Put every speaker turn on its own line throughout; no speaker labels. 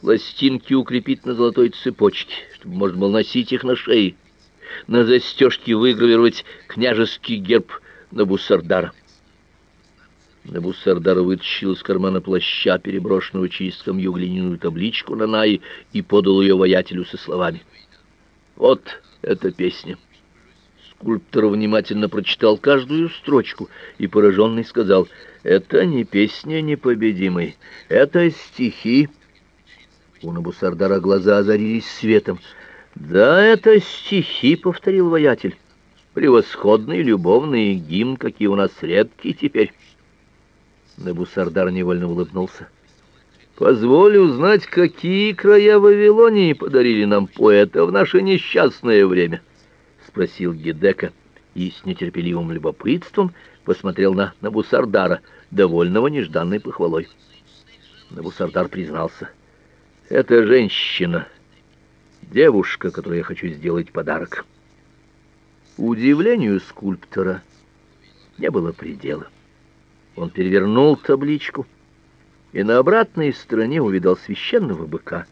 Пластинки укрепить на золотой цепочке, чтобы можно было носить их на шее. На застежке выгравировать княжеский герб Набусардара. Набусардар вытащил из кармана плаща, переброшенного через скамью глиняную табличку на Наи, и подал ее воятелю со словами. «Вот эта песня». Скульптор внимательно прочитал каждую строчку и, пораженный, сказал, «Это не песня непобедимой, это стихи». У Набусардара глаза озарились светом. «Да, это стихи», — повторил воятель. «Превосходный любовный гимн, какие у нас редкие теперь». Набусардар невольно улыбнулся. «Позволь узнать, какие края Вавилонии подарили нам поэта в наше несчастное время?» — спросил Гедека и с нетерпеливым любопытством посмотрел на Набусардара, довольного нежданной похвалой. Набусардар признался. «Это женщина, девушка, которой я хочу сделать подарок». Удивлению скульптора не было предела. Он перевернул табличку и на обратной стороне увидал священного быка.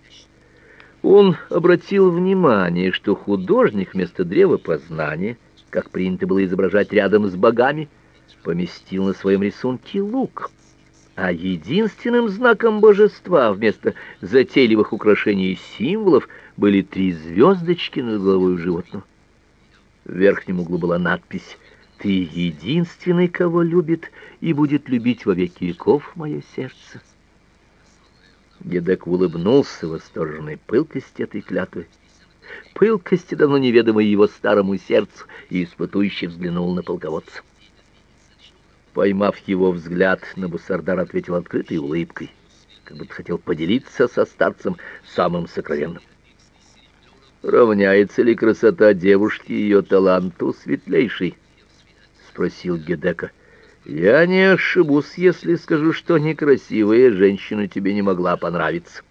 Он обратил внимание, что художник вместо древа познания, как принято было изображать рядом с богами, поместил на своем рисунке лук, а единственным знаком божества вместо затейливых украшений и символов были три звездочки над головой животного. В верхнем углу была надпись ты единственный, кого любит и будет любить во веки веков мое сердце. Гедек улыбнулся восторженной пылкости этой клятвы, пылкости, давно неведомой его старому сердцу, и испытующе взглянул на полководца. Поймав его взгляд, Набусардар ответил открытой улыбкой, как будто хотел поделиться со старцем самым сокровенным. Равняется ли красота девушки ее таланту светлейшей? спросил Гедека. Я не ошибусь, если скажу, что некрасивая женщина тебе не могла понравиться.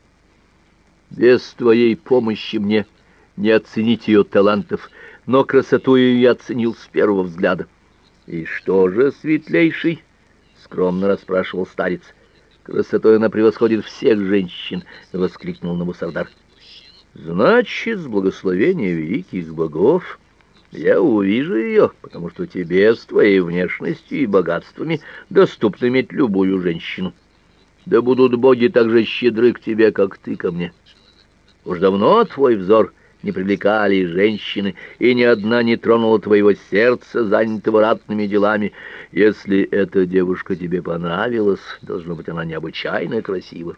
Без твоей помощи мне не оценить ее талантов, но красоту ее я оценил с первого взгляда. И что же, светлейший, скромно расспрашивал старец. Красотой она превосходит всех женщин, воскликнул Набусардар. Значит, с благословения великих богов я увижу ее, потому что тебе с твоей внешностью и богатствами доступно иметь любую женщину. Да будут боги так же щедры к тебе, как ты ко мне. Уж давно твой взор не привлекали женщины, и ни одна не тронула твоего сердца, занятого ратными делами. Если эта девушка тебе понравилась, должно быть, она необычайно красива.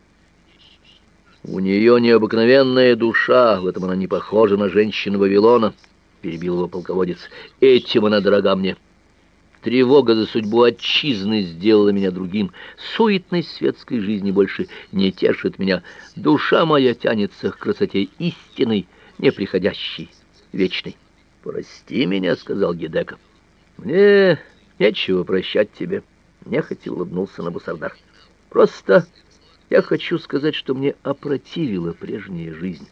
У нее необыкновенная душа, в этом она не похожа на женщину Вавилона перебил его полководец. Этим она дорога мне. Тревога за судьбу отчизны сделала меня другим. Суетность светской жизни больше не тешит меня. Душа моя тянется к красоте истинной, неприходящей, вечной. Прости меня, сказал Гедека. Мне нечего прощать тебе, нехотя улыбнулся Набусардар. Просто я хочу сказать, что мне опротивила прежняя жизнь.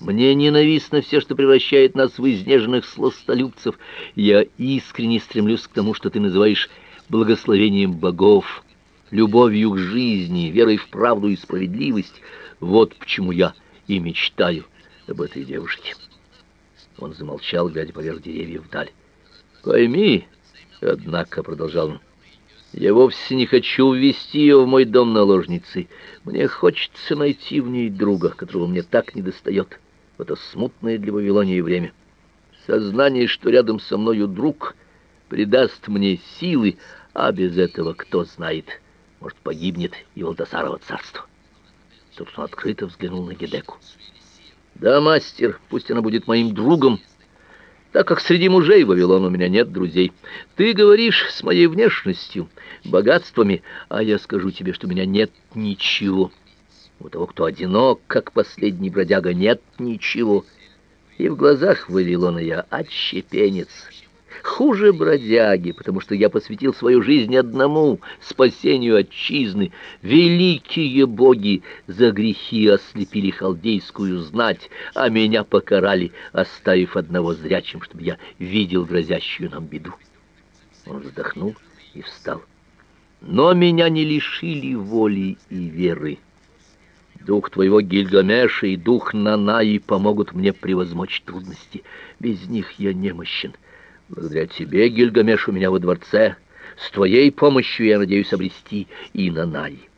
Мне ненавистно все, что превращает нас в изнеженных сластолюбцев. Я искренне стремлюсь к тому, что ты называешь благословением богов, любовью к жизни, верой в правду и справедливость. Вот почему я и мечтаю об этой девушке. Он замолчал, глядя поверх деревьев вдаль. Пойми, однако, продолжал он. Я вовсе не хочу ввести ее в мой дом наложницей. Мне хочется найти в ней друга, которого мне так недостает в это смутное для Вавилонии время. Сознание, что рядом со мною друг, придаст мне силы, а без этого, кто знает, может, погибнет и Валтасарово царство. Тут он открыто взглянул на Гедеку. Да, мастер, пусть она будет моим другом, так как среди мужей Вавилона у меня нет друзей. Ты говоришь с моей внешностью, богатствами, а я скажу тебе, что у меня нет ничего. У того, кто одинок, как последний бродяга, нет ничего. И в глазах Вавилона я отщепенец. Хуже бродяги, потому что я посвятил свою жизнь одному спасению отчизны. Великие боги за грехи ослепили халдейскую знать, а меня покарали, оставив одного зрячим, чтобы я видел грозящую нам беду. Он вздохнул и встал. Но меня не лишили воли и веры. Дух твоего Гильгамеша и дух Нанаи помогут мне превозмочь трудности. Без них я немощен. Благодаря тебе, Гильгамеш, у меня во дворце. С твоей помощью я надеюсь обрести и Нанаи.